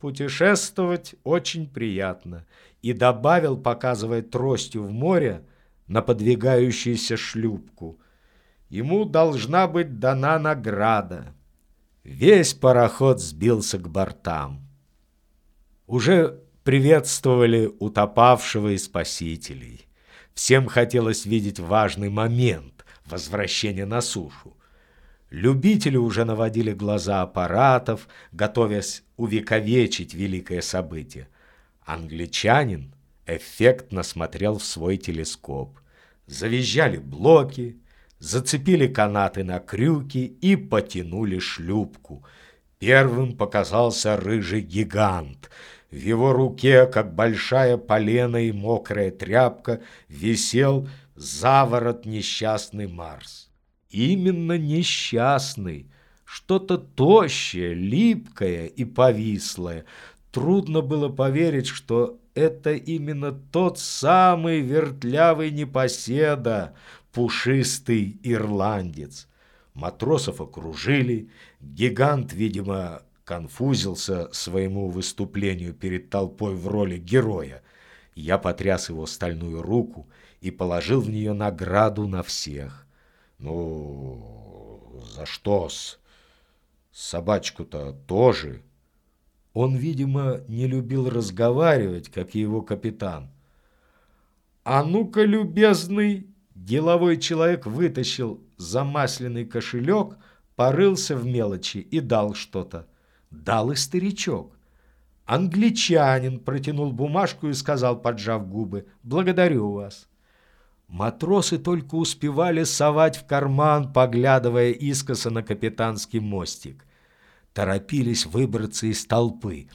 путешествовать очень приятно, и добавил, показывая тростью в море на подвигающуюся шлюпку. Ему должна быть дана награда. Весь пароход сбился к бортам. Уже приветствовали утопавшего и спасителей. Всем хотелось видеть важный момент возвращения на сушу. Любители уже наводили глаза аппаратов, готовясь увековечить великое событие. Англичанин эффектно смотрел в свой телескоп. Завизжали блоки, зацепили канаты на крюки и потянули шлюпку. Первым показался рыжий гигант. В его руке, как большая полена и мокрая тряпка, висел заворот несчастный Марс. Именно несчастный, что-то тощее, липкое и повислое. Трудно было поверить, что это именно тот самый вертлявый непоседа, пушистый ирландец. Матросов окружили, гигант, видимо, конфузился своему выступлению перед толпой в роли героя. Я потряс его стальную руку и положил в нее награду на всех. Ну, за что-с? Собачку-то тоже. Он, видимо, не любил разговаривать, как его капитан. А ну-ка, любезный, деловой человек вытащил замасленный кошелек, порылся в мелочи и дал что-то. Дал и старичок. Англичанин протянул бумажку и сказал, поджав губы, «Благодарю вас». Матросы только успевали совать в карман, поглядывая искоса на капитанский мостик. Торопились выбраться из толпы.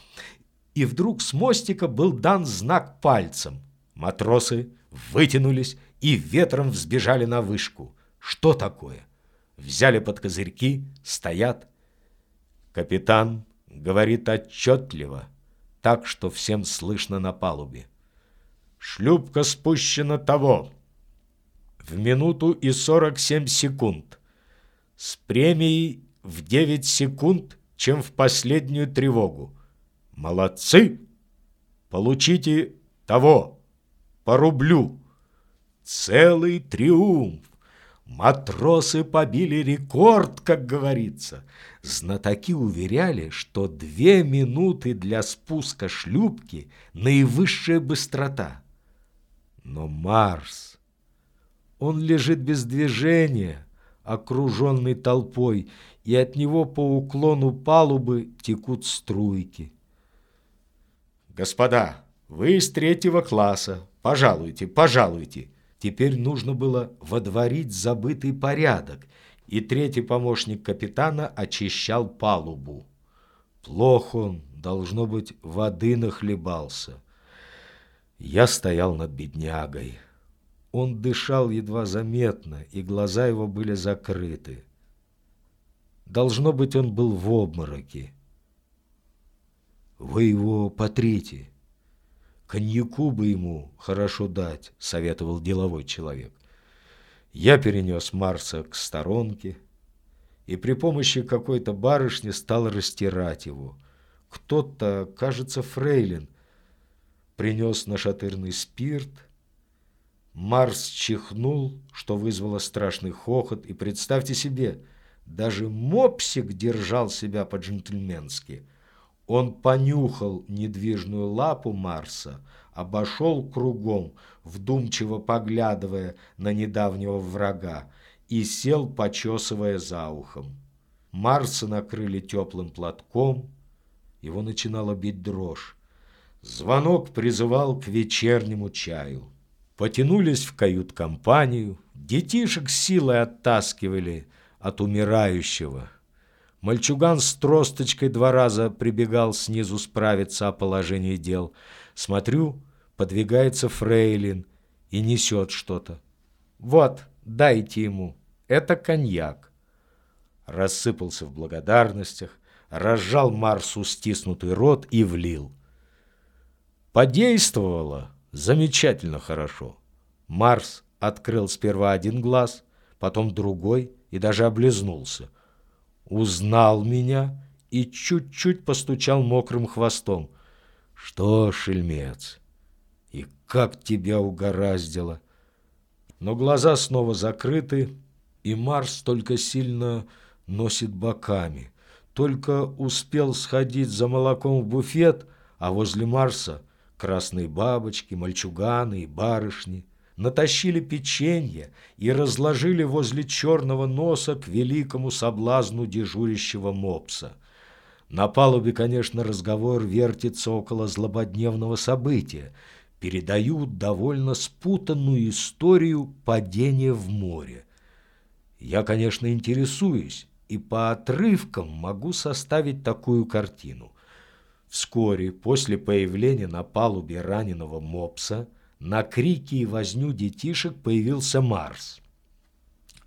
И вдруг с мостика был дан знак пальцем. Матросы вытянулись и ветром взбежали на вышку. Что такое? Взяли под козырьки, стоят. Капитан говорит отчетливо, так что всем слышно на палубе. Шлюпка спущена того в минуту и 47 секунд, с премией в 9 секунд, чем в последнюю тревогу. Молодцы! Получите того, по рублю. Целый триумф! Матросы побили рекорд, как говорится. Знатоки уверяли, что две минуты для спуска шлюпки – наивысшая быстрота. Но Марс он лежит без движения, окруженный толпой, и от него по уклону палубы текут струйки. «Господа, вы из третьего класса. Пожалуйте, пожалуйте». Теперь нужно было водворить забытый порядок, и третий помощник капитана очищал палубу. Плохо он, должно быть, воды нахлебался. Я стоял над беднягой. Он дышал едва заметно, и глаза его были закрыты. Должно быть, он был в обмороке. «Вы его потрите. Коньяку бы ему хорошо дать», — советовал деловой человек. Я перенес Марса к сторонке и при помощи какой-то барышни стал растирать его. Кто-то, кажется, фрейлин, принес нашатырный спирт — Марс чихнул, что вызвало страшный хохот, и представьте себе, даже мопсик держал себя по-джентльменски. Он понюхал недвижную лапу Марса, обошел кругом, вдумчиво поглядывая на недавнего врага, и сел, почесывая за ухом. Марса накрыли теплым платком, его начинала бить дрожь. Звонок призывал к вечернему чаю потянулись в кают-компанию, детишек силой оттаскивали от умирающего. Мальчуган с тросточкой два раза прибегал снизу справиться о положении дел. Смотрю, подвигается фрейлин и несет что-то. «Вот, дайте ему, это коньяк». Рассыпался в благодарностях, разжал Марсу стиснутый рот и влил. Подействовало. Замечательно хорошо. Марс открыл сперва один глаз, потом другой и даже облизнулся. Узнал меня и чуть-чуть постучал мокрым хвостом. «Что, шельмец, и как тебя угораздило?» Но глаза снова закрыты, и Марс только сильно носит боками. Только успел сходить за молоком в буфет, а возле Марса красные бабочки, мальчуганы и барышни натащили печенье и разложили возле черного носа к великому соблазну дежурящего мопса. На палубе, конечно, разговор вертится около злободневного события. Передают довольно спутанную историю падения в море. Я, конечно, интересуюсь и по отрывкам могу составить такую картину. Вскоре после появления на палубе раненого мопса на крики и возню детишек появился Марс.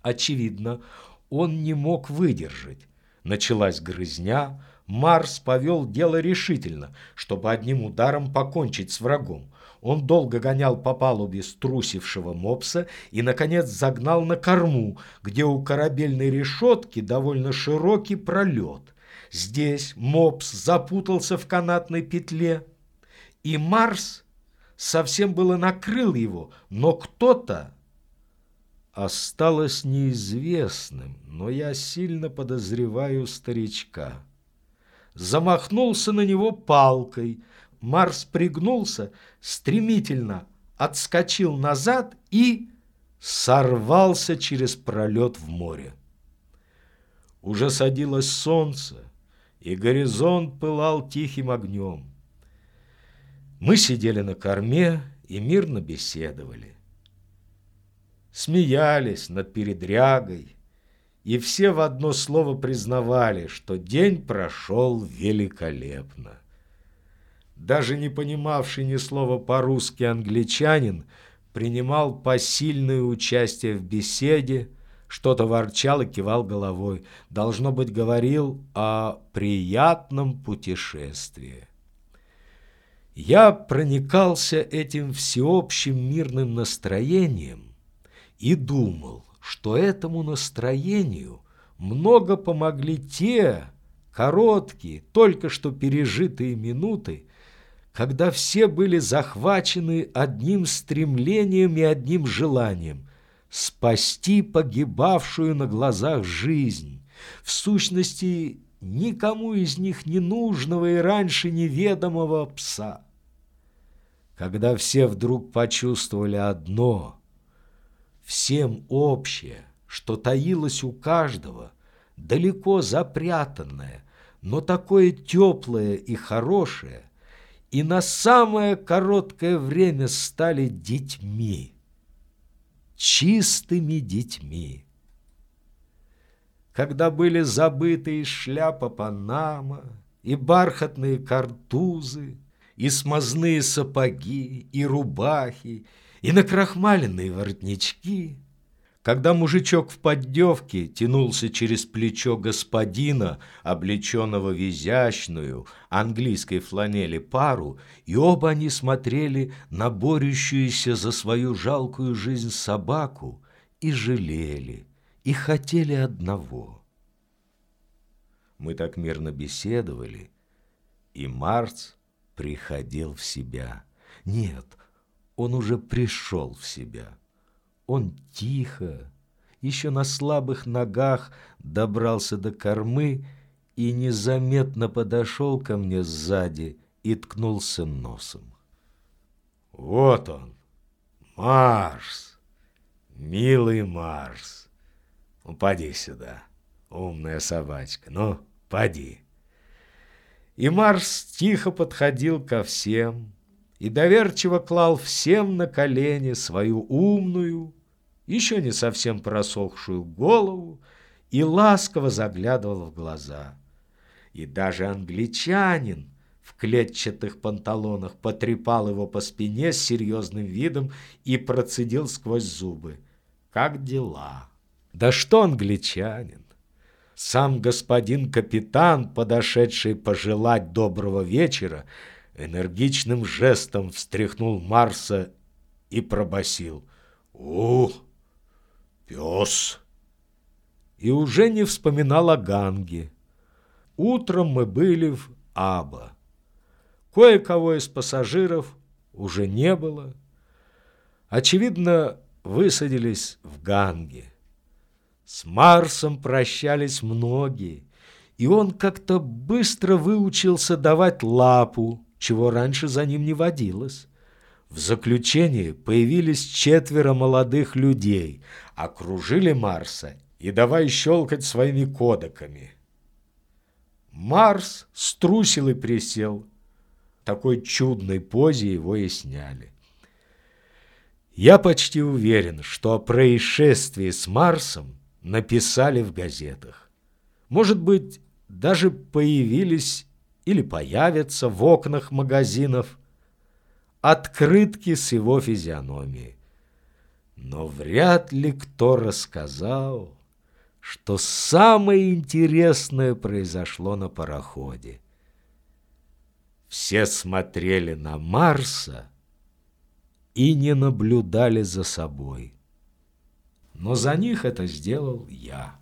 Очевидно, он не мог выдержать. Началась грызня, Марс повел дело решительно, чтобы одним ударом покончить с врагом. Он долго гонял по палубе струсившего мопса и, наконец, загнал на корму, где у корабельной решетки довольно широкий пролет. Здесь мопс запутался в канатной петле, и Марс совсем было накрыл его, но кто-то осталось неизвестным, но я сильно подозреваю старичка. Замахнулся на него палкой, Марс пригнулся, стремительно отскочил назад и сорвался через пролет в море. Уже садилось солнце, и горизонт пылал тихим огнем. Мы сидели на корме и мирно беседовали. Смеялись над передрягой, и все в одно слово признавали, что день прошел великолепно. Даже не понимавший ни слова по-русски англичанин принимал посильное участие в беседе, что-то ворчал и кивал головой. Должно быть, говорил о приятном путешествии. Я проникался этим всеобщим мирным настроением и думал, что этому настроению много помогли те короткие, только что пережитые минуты, когда все были захвачены одним стремлением и одним желанием – спасти погибавшую на глазах жизнь. В сущности, никому из них не нужного и раньше неведомого пса. Когда все вдруг почувствовали одно, всем общее, что таилось у каждого, далеко запрятанное, но такое теплое и хорошее, и на самое короткое время стали детьми, чистыми детьми. Когда были забыты и шляпа Панама, и бархатные картузы, и смазные сапоги, и рубахи, и накрахмаленные воротнички — когда мужичок в поддевке тянулся через плечо господина, облеченного в изящную английской фланели пару, и оба они смотрели на борющуюся за свою жалкую жизнь собаку и жалели, и хотели одного. Мы так мирно беседовали, и Марс приходил в себя. Нет, он уже пришел в себя. Он тихо, еще на слабых ногах добрался до кормы и незаметно подошел ко мне сзади и ткнулся носом. Вот он, Марс, милый Марс. Ну, поди сюда, умная собачка, ну, поди. И Марс тихо подходил ко всем и доверчиво клал всем на колени свою умную, еще не совсем просохшую голову и ласково заглядывал в глаза. И даже англичанин в клетчатых панталонах потрепал его по спине с серьезным видом и процедил сквозь зубы. «Как дела?» «Да что англичанин?» Сам господин капитан, подошедший пожелать доброго вечера, энергичным жестом встряхнул Марса и пробасил. «Ух!» Пес. И уже не вспоминал о Ганге. Утром мы были в Аба. Кое-кого из пассажиров уже не было. Очевидно, высадились в Ганге. С Марсом прощались многие, и он как-то быстро выучился давать лапу, чего раньше за ним не водилось. В заключении появились четверо молодых людей, окружили Марса и давай щелкать своими кодеками. Марс струсил и присел. Такой чудной позе его и сняли. Я почти уверен, что о происшествии с Марсом написали в газетах. Может быть, даже появились или появятся в окнах магазинов открытки с его физиономией. Но вряд ли кто рассказал, что самое интересное произошло на пароходе. Все смотрели на Марса, и не наблюдали за собой. Но за них это сделал я.